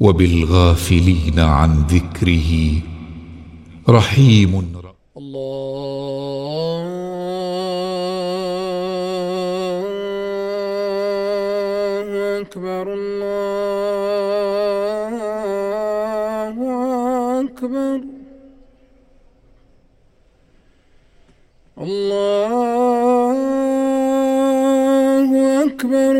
وبالغافلين عن ذكره. رحيم. الله أكبر الله أكبر. الله أكبر.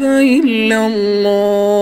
إلا الله.